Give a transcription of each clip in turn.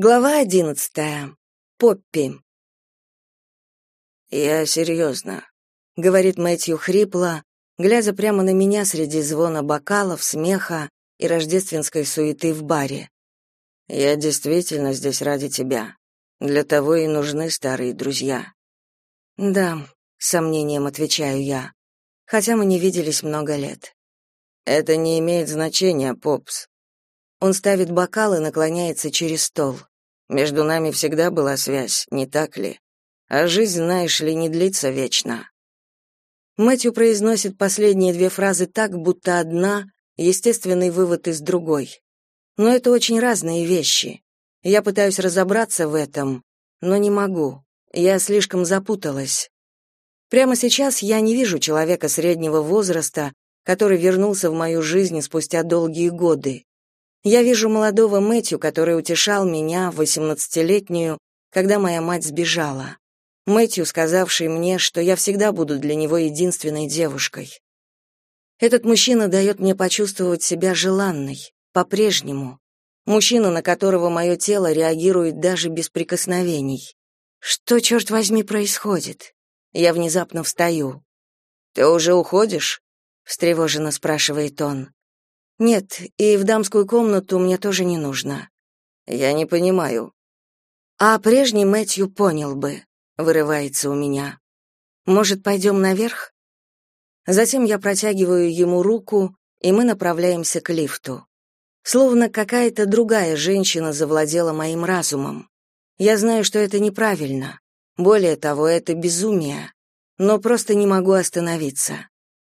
Глава одиннадцатая. Поппи. «Я серьезно», — говорит Мэтью хрипло, глядя прямо на меня среди звона бокалов, смеха и рождественской суеты в баре. «Я действительно здесь ради тебя. Для того и нужны старые друзья». «Да», — с сомнением отвечаю я, хотя мы не виделись много лет. «Это не имеет значения, Попс. Он ставит бокал и наклоняется через стол. Между нами всегда была связь, не так ли? А жизнь, знаешь ли, не длится вечно. Мэтью произносит последние две фразы так, будто одна — естественный вывод из другой. Но это очень разные вещи. Я пытаюсь разобраться в этом, но не могу. Я слишком запуталась. Прямо сейчас я не вижу человека среднего возраста, который вернулся в мою жизнь спустя долгие годы. Я вижу молодого Мэтью, который утешал меня, восемнадцатилетнюю, когда моя мать сбежала. Мэтью, сказавший мне, что я всегда буду для него единственной девушкой. Этот мужчина дает мне почувствовать себя желанной, по-прежнему. Мужчина, на которого мое тело реагирует даже без прикосновений. Что, черт возьми, происходит? Я внезапно встаю. «Ты уже уходишь?» — встревоженно спрашивает он. Нет, и в дамскую комнату мне тоже не нужно. Я не понимаю. А прежний Мэтью понял бы, вырывается у меня. Может, пойдем наверх? Затем я протягиваю ему руку, и мы направляемся к лифту. Словно какая-то другая женщина завладела моим разумом. Я знаю, что это неправильно. Более того, это безумие. Но просто не могу остановиться.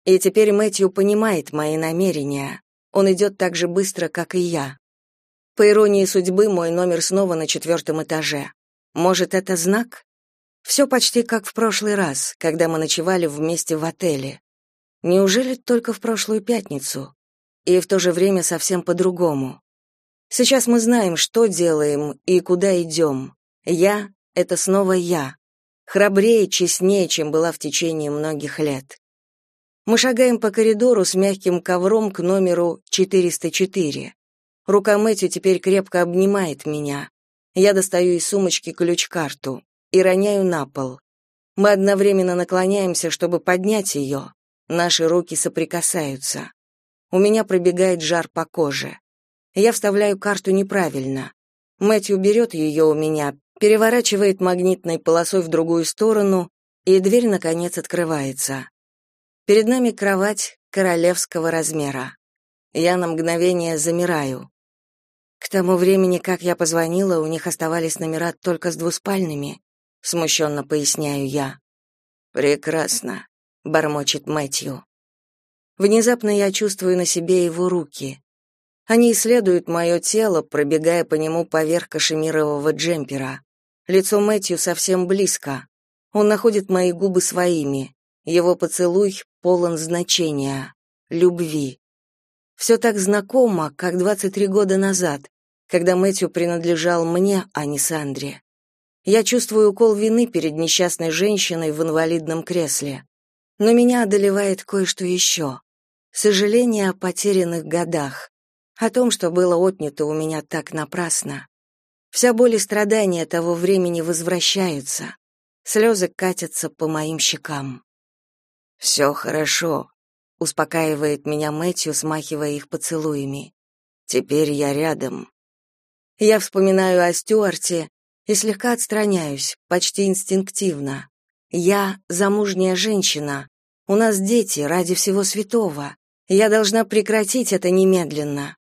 И теперь Мэтью понимает мои намерения. Он идет так же быстро, как и я. По иронии судьбы, мой номер снова на четвертом этаже. Может, это знак? Все почти как в прошлый раз, когда мы ночевали вместе в отеле. Неужели только в прошлую пятницу? И в то же время совсем по-другому. Сейчас мы знаем, что делаем и куда идем. Я — это снова я. Храбрее, честнее, чем была в течение многих лет. Мы шагаем по коридору с мягким ковром к номеру 404. Рука Мэтью теперь крепко обнимает меня. Я достаю из сумочки ключ-карту и роняю на пол. Мы одновременно наклоняемся, чтобы поднять ее. Наши руки соприкасаются. У меня пробегает жар по коже. Я вставляю карту неправильно. Мэтью берет ее у меня, переворачивает магнитной полосой в другую сторону, и дверь, наконец, открывается. Перед нами кровать королевского размера. Я на мгновение замираю. К тому времени, как я позвонила, у них оставались номера только с двуспальными, смущенно поясняю я. Прекрасно, бормочет Мэтью. Внезапно я чувствую на себе его руки. Они исследуют мое тело, пробегая по нему поверх кашемирового джемпера. Лицо Мэтью совсем близко. Он находит мои губы своими. Его поцелуй полон значения, любви. Все так знакомо, как 23 года назад, когда Мэтью принадлежал мне, а не Сандре. Я чувствую укол вины перед несчастной женщиной в инвалидном кресле. Но меня одолевает кое-что еще. Сожаление о потерянных годах, о том, что было отнято у меня так напрасно. Вся боль и страдания того времени возвращаются. Слезы катятся по моим щекам. «Все хорошо», — успокаивает меня Мэтью, смахивая их поцелуями. «Теперь я рядом». Я вспоминаю о Стюарте и слегка отстраняюсь, почти инстинктивно. Я замужняя женщина. У нас дети, ради всего святого. Я должна прекратить это немедленно.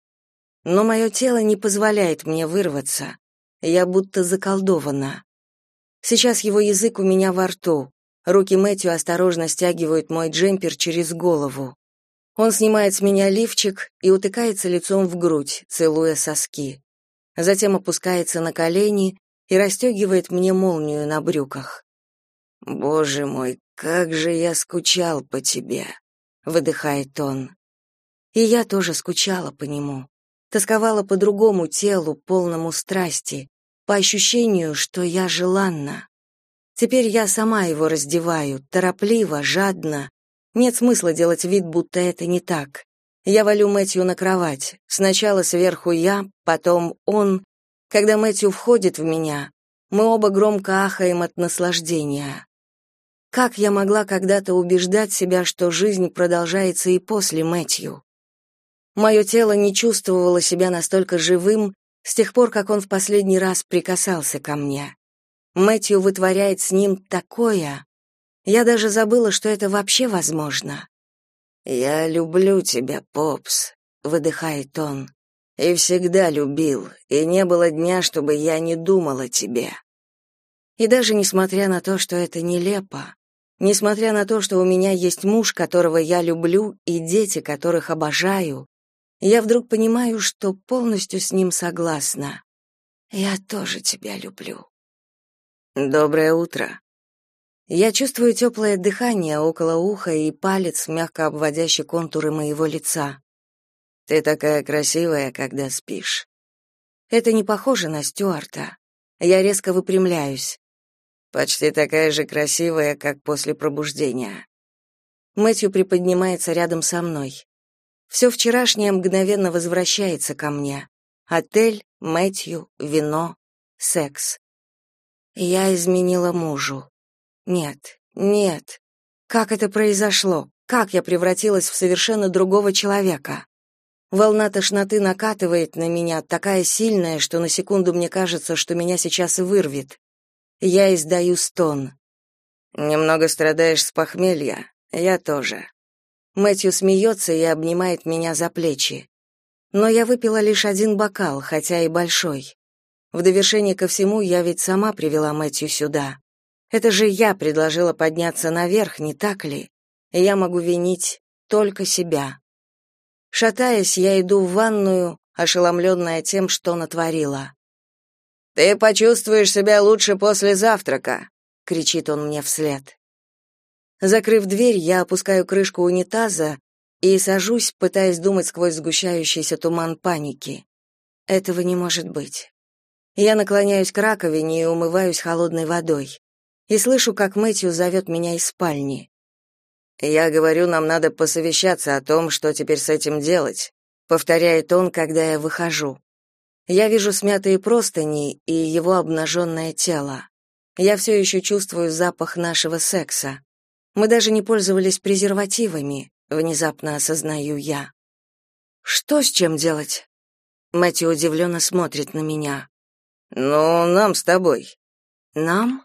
Но мое тело не позволяет мне вырваться. Я будто заколдована. Сейчас его язык у меня во рту. Руки Мэтью осторожно стягивают мой джемпер через голову. Он снимает с меня лифчик и утыкается лицом в грудь, целуя соски. Затем опускается на колени и расстегивает мне молнию на брюках. «Боже мой, как же я скучал по тебе!» — выдыхает он. И я тоже скучала по нему. Тосковала по другому телу, полному страсти, по ощущению, что я желанна. Теперь я сама его раздеваю, торопливо, жадно. Нет смысла делать вид, будто это не так. Я валю Мэтью на кровать. Сначала сверху я, потом он. Когда Мэтью входит в меня, мы оба громко ахаем от наслаждения. Как я могла когда-то убеждать себя, что жизнь продолжается и после Мэтью? Мое тело не чувствовало себя настолько живым с тех пор, как он в последний раз прикасался ко мне. Мэтью вытворяет с ним такое. Я даже забыла, что это вообще возможно. «Я люблю тебя, Попс», — выдыхает он. «И всегда любил, и не было дня, чтобы я не думал о тебе». И даже несмотря на то, что это нелепо, несмотря на то, что у меня есть муж, которого я люблю, и дети, которых обожаю, я вдруг понимаю, что полностью с ним согласна. Я тоже тебя люблю. Доброе утро. Я чувствую теплое дыхание около уха и палец, мягко обводящий контуры моего лица. Ты такая красивая, когда спишь. Это не похоже на Стюарта. Я резко выпрямляюсь. Почти такая же красивая, как после пробуждения. Мэтью приподнимается рядом со мной. Все вчерашнее мгновенно возвращается ко мне. Отель, Мэтью, вино, секс. Я изменила мужу. Нет, нет. Как это произошло? Как я превратилась в совершенно другого человека? Волна тошноты накатывает на меня, такая сильная, что на секунду мне кажется, что меня сейчас вырвет. Я издаю стон. Немного страдаешь с похмелья. Я тоже. Мэтью смеется и обнимает меня за плечи. Но я выпила лишь один бокал, хотя и большой. В довершение ко всему, я ведь сама привела Мэтью сюда. Это же я предложила подняться наверх, не так ли? И я могу винить только себя. Шатаясь, я иду в ванную, ошеломленная тем, что натворила. «Ты почувствуешь себя лучше после завтрака», — кричит он мне вслед. Закрыв дверь, я опускаю крышку унитаза и сажусь, пытаясь думать сквозь сгущающийся туман паники. Этого не может быть. Я наклоняюсь к раковине и умываюсь холодной водой. И слышу, как Мэтью зовет меня из спальни. «Я говорю, нам надо посовещаться о том, что теперь с этим делать», повторяет он, когда я выхожу. Я вижу смятые простыни и его обнаженное тело. Я все еще чувствую запах нашего секса. Мы даже не пользовались презервативами, внезапно осознаю я. Что с чем делать? Мэтью удивленно смотрит на меня. Ну, нам с тобой. Нам?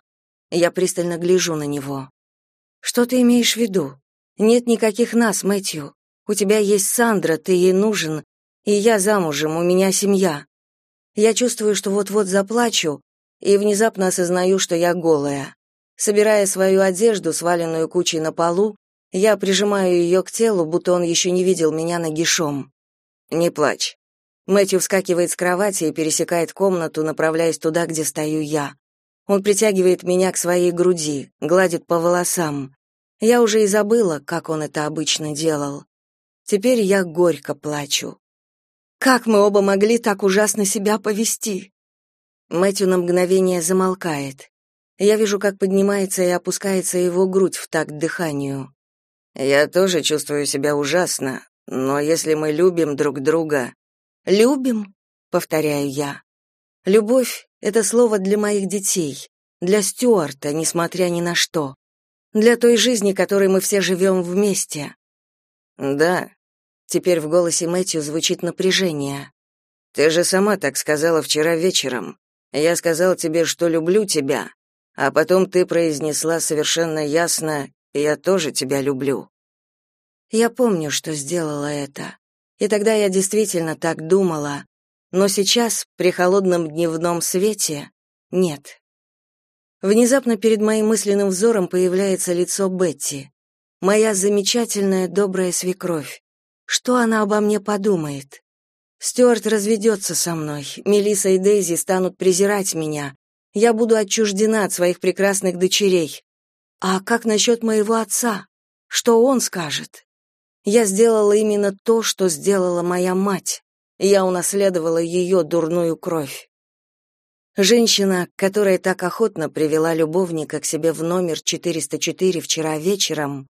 Я пристально гляжу на него. Что ты имеешь в виду? Нет никаких нас, Мэтью. У тебя есть Сандра, ты ей нужен, и я замужем, у меня семья. Я чувствую, что вот-вот заплачу, и внезапно осознаю, что я голая. Собирая свою одежду, сваленную кучей на полу, я прижимаю ее к телу, будто он еще не видел меня нагишом. «Не плачь». Мэтью вскакивает с кровати и пересекает комнату, направляясь туда, где стою я. Он притягивает меня к своей груди, гладит по волосам. Я уже и забыла, как он это обычно делал. Теперь я горько плачу. Как мы оба могли так ужасно себя повести? Мэтью на мгновение замолкает. Я вижу, как поднимается и опускается его грудь в такт дыханию. Я тоже чувствую себя ужасно, но если мы любим друг друга... Любим, повторяю я. Любовь — это слово для моих детей, для Стюарта, несмотря ни на что. Для той жизни, которой мы все живем вместе. Да, теперь в голосе Мэтью звучит напряжение. Ты же сама так сказала вчера вечером. Я сказал тебе, что люблю тебя, а потом ты произнесла совершенно ясно «Я тоже тебя люблю». Я помню, что сделала это. И тогда я действительно так думала. Но сейчас, при холодном дневном свете, нет. Внезапно перед моим мысленным взором появляется лицо Бетти. Моя замечательная добрая свекровь. Что она обо мне подумает? Стюарт разведется со мной, Мелиса и Дейзи станут презирать меня, я буду отчуждена от своих прекрасных дочерей. А как насчет моего отца? Что он скажет? Я сделала именно то, что сделала моя мать. Я унаследовала ее дурную кровь. Женщина, которая так охотно привела любовника к себе в номер 404 вчера вечером,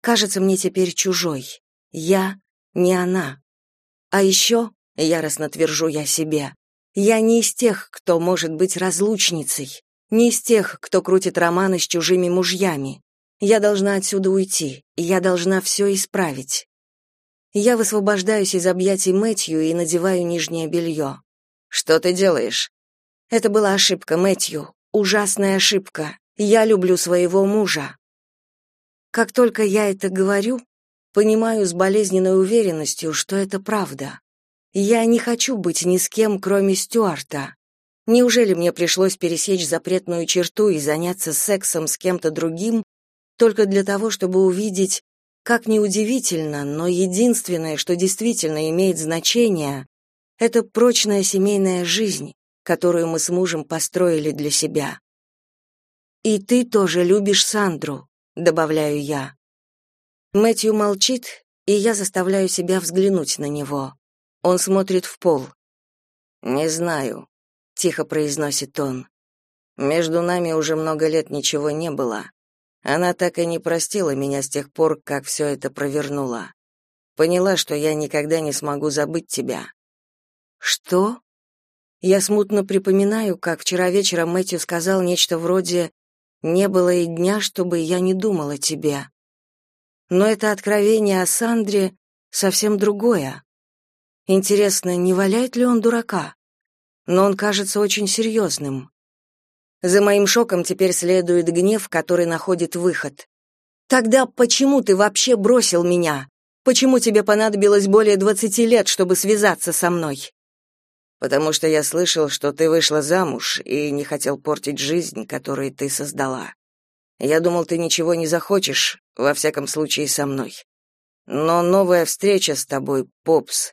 кажется мне теперь чужой. Я не она. А еще, яростно твержу я себе, Я не из тех, кто может быть разлучницей, не из тех, кто крутит романы с чужими мужьями. Я должна отсюда уйти, и я должна все исправить. Я высвобождаюсь из объятий Мэтью и надеваю нижнее белье. Что ты делаешь? Это была ошибка, Мэтью, ужасная ошибка. Я люблю своего мужа. Как только я это говорю, понимаю с болезненной уверенностью, что это правда. Я не хочу быть ни с кем, кроме Стюарта. Неужели мне пришлось пересечь запретную черту и заняться сексом с кем-то другим только для того, чтобы увидеть, как неудивительно, но единственное, что действительно имеет значение, это прочная семейная жизнь, которую мы с мужем построили для себя. И ты тоже любишь Сандру, добавляю я. Мэтью молчит, и я заставляю себя взглянуть на него. Он смотрит в пол. Не знаю, тихо произносит он. Между нами уже много лет ничего не было. Она так и не простила меня с тех пор, как все это провернула. Поняла, что я никогда не смогу забыть тебя. Что? Я смутно припоминаю, как вчера вечером Мэтью сказал нечто вроде «Не было и дня, чтобы я не думал о тебе». Но это откровение о Сандре совсем другое. Интересно, не валяет ли он дурака? Но он кажется очень серьезным. За моим шоком теперь следует гнев, который находит выход. Тогда почему ты вообще бросил меня? Почему тебе понадобилось более двадцати лет, чтобы связаться со мной? Потому что я слышал, что ты вышла замуж и не хотел портить жизнь, которую ты создала. Я думал, ты ничего не захочешь, во всяком случае со мной. Но новая встреча с тобой, Попс.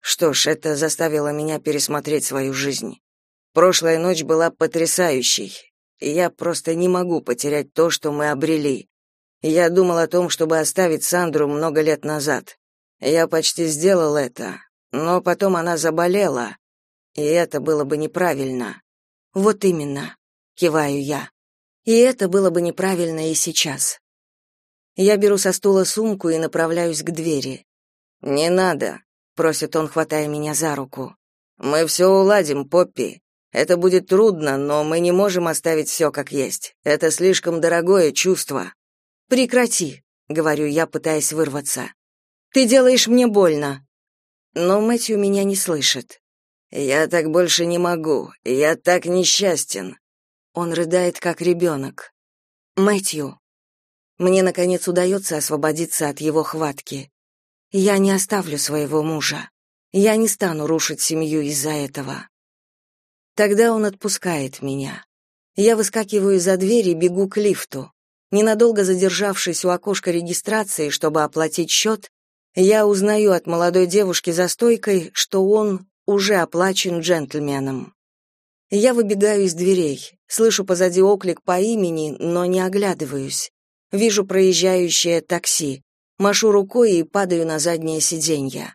Что ж, это заставило меня пересмотреть свою жизнь. Прошлая ночь была потрясающей. Я просто не могу потерять то, что мы обрели. Я думал о том, чтобы оставить Сандру много лет назад. Я почти сделал это, но потом она заболела, и это было бы неправильно. Вот именно, киваю я. И это было бы неправильно и сейчас. Я беру со стула сумку и направляюсь к двери. Не надо, просит он, хватая меня за руку. Мы все уладим, Поппи. Это будет трудно, но мы не можем оставить все как есть. Это слишком дорогое чувство. Прекрати, говорю я, пытаясь вырваться. Ты делаешь мне больно. Но Мэтью меня не слышит. Я так больше не могу. Я так несчастен. Он рыдает как ребенок. Мэтью. Мне наконец удается освободиться от его хватки. Я не оставлю своего мужа. Я не стану рушить семью из-за этого. Тогда он отпускает меня. Я выскакиваю из-за двери бегу к лифту. Ненадолго задержавшись у окошка регистрации, чтобы оплатить счет, я узнаю от молодой девушки за стойкой, что он уже оплачен джентльменом. Я выбегаю из дверей, слышу позади оклик по имени, но не оглядываюсь. Вижу проезжающее такси, машу рукой и падаю на заднее сиденье.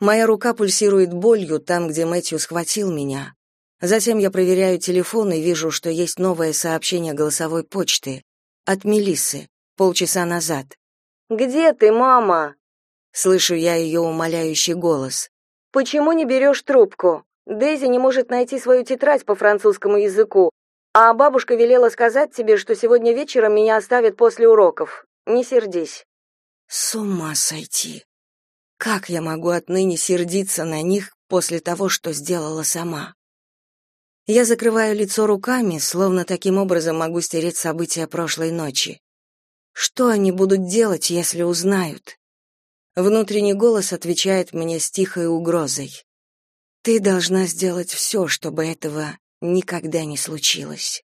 Моя рука пульсирует болью там, где Мэтью схватил меня. Затем я проверяю телефон и вижу, что есть новое сообщение голосовой почты от Мелиссы полчаса назад. «Где ты, мама?» Слышу я ее умоляющий голос. «Почему не берешь трубку? Дейзи не может найти свою тетрадь по французскому языку, а бабушка велела сказать тебе, что сегодня вечером меня оставят после уроков. Не сердись». С ума сойти. Как я могу отныне сердиться на них после того, что сделала сама? Я закрываю лицо руками, словно таким образом могу стереть события прошлой ночи. Что они будут делать, если узнают? Внутренний голос отвечает мне с тихой угрозой. Ты должна сделать все, чтобы этого никогда не случилось.